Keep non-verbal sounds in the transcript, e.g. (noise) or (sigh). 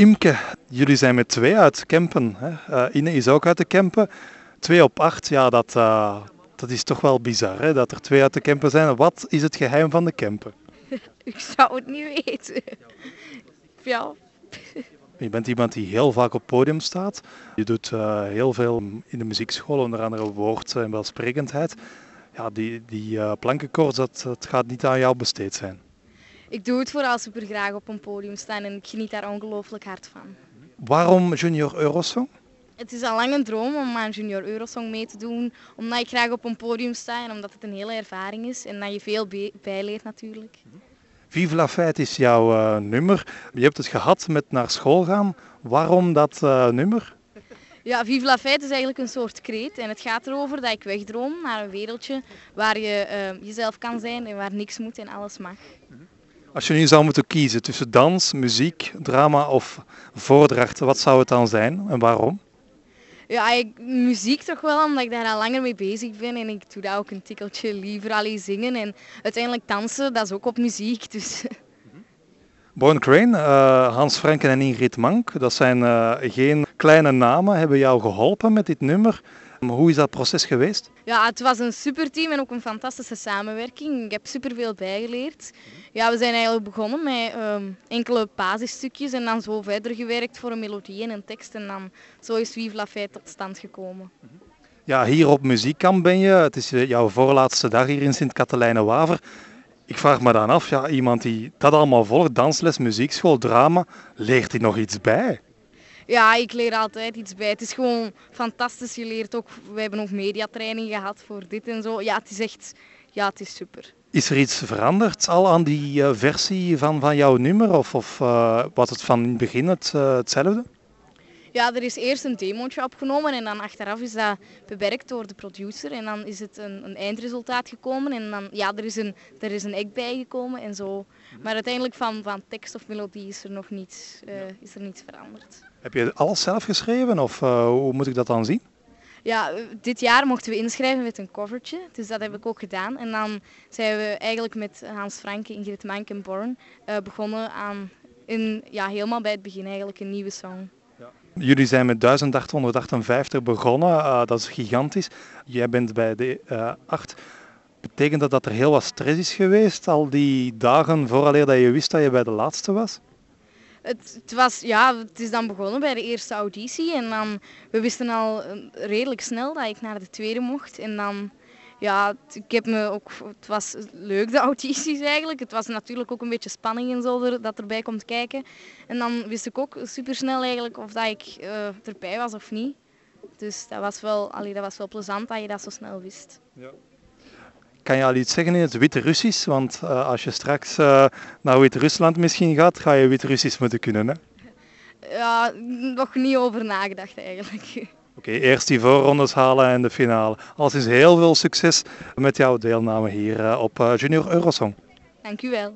Imke, jullie zijn met twee uit Kempen. Hè? Uh, Ine is ook uit de Kempen. Twee op acht, ja, dat, uh, dat is toch wel bizar hè? dat er twee uit de Kempen zijn. Wat is het geheim van de Kempen? (laughs) Ik zou het niet weten. (laughs) Ja. Je bent iemand die heel vaak op podium staat. Je doet uh, heel veel in de muziekschool, onder andere woord en welsprekendheid. Ja, die, die plankenkoorts, dat, dat gaat niet aan jou besteed zijn. Ik doe het vooral super graag op een podium staan en ik geniet daar ongelooflijk hard van. Waarom Junior Eurosong? Het is al lang een droom om aan Junior Eurosong mee te doen, omdat ik graag op een podium sta en omdat het een hele ervaring is en dat je veel bijleert natuurlijk. Vive la Fête is jouw uh, nummer. Je hebt het gehad met naar school gaan. Waarom dat uh, nummer? Ja, Vive la Fête is eigenlijk een soort kreet en het gaat erover dat ik wegdroom naar een wereldje waar je uh, jezelf kan zijn en waar niks moet en alles mag. Als je nu zou moeten kiezen tussen dans, muziek, drama of voordrachten, wat zou het dan zijn en waarom? Ja, ik, muziek toch wel, omdat ik daar al langer mee bezig ben en ik doe dat ook een tikkeltje liever alleen zingen en uiteindelijk dansen, dat is ook op muziek. Dus. Born Crane, uh, Hans Franken en Ingrid Mank, dat zijn uh, geen kleine namen, hebben jou geholpen met dit nummer. Hoe is dat proces geweest? Ja, het was een superteam en ook een fantastische samenwerking. Ik heb superveel bijgeleerd. Ja, we zijn eigenlijk begonnen met um, enkele basisstukjes en dan zo verder gewerkt voor een melodie en een tekst. En dan zo is Vive la Fête tot stand gekomen. Ja, hier op Muziekkamp ben je. Het is jouw voorlaatste dag hier in Sint-Katelijne-Waver. Ik vraag me dan af, ja, iemand die dat allemaal volgt, dansles, muziekschool, drama, leert hij nog iets bij? Ja, ik leer altijd iets bij. Het is gewoon fantastisch. Je leert ook, we hebben ook mediatraining gehad voor dit en zo. Ja, het is echt, ja, het is super. Is er iets veranderd al aan die uh, versie van, van jouw nummer? Of, of uh, was het van in het begin het, uh, hetzelfde? Ja, er is eerst een demootje opgenomen en dan achteraf is dat bewerkt door de producer. En dan is het een, een eindresultaat gekomen en dan, ja, er is een, er is een act bijgekomen en zo. Maar uiteindelijk van, van tekst of melodie is er nog niets, is er niets veranderd. Heb je alles zelf geschreven of uh, hoe moet ik dat dan zien? Ja, dit jaar mochten we inschrijven met een covertje, dus dat heb ik ook gedaan. En dan zijn we eigenlijk met Hans Franke, Ingrid Mank en Born uh, begonnen aan in, ja, helemaal bij het begin eigenlijk een nieuwe song. Jullie zijn met 1858 begonnen, uh, dat is gigantisch. Jij bent bij de uh, 8. Betekent dat dat er heel wat stress is geweest al die dagen vooraleer dat je wist dat je bij de laatste was? Het, het, was, ja, het is dan begonnen bij de eerste auditie en dan, we wisten al redelijk snel dat ik naar de tweede mocht. En dan, ja, ik heb me ook, het was leuk de audities eigenlijk. Het was natuurlijk ook een beetje spanning en zo er, dat erbij komt kijken. En dan wist ik ook super snel eigenlijk of dat ik uh, erbij was of niet. Dus dat was, wel, allee, dat was wel plezant dat je dat zo snel wist. Ja. Kan je al iets zeggen in het Wit-Russisch? Want uh, als je straks uh, naar Wit-Rusland misschien gaat, ga je Wit-Russisch moeten kunnen, hè? Ja, nog niet over nagedacht eigenlijk. (laughs) Oké, eerst die voorrondes halen en de finale. Alles is heel veel succes met jouw deelname hier uh, op Junior Eurosong. Dank u wel.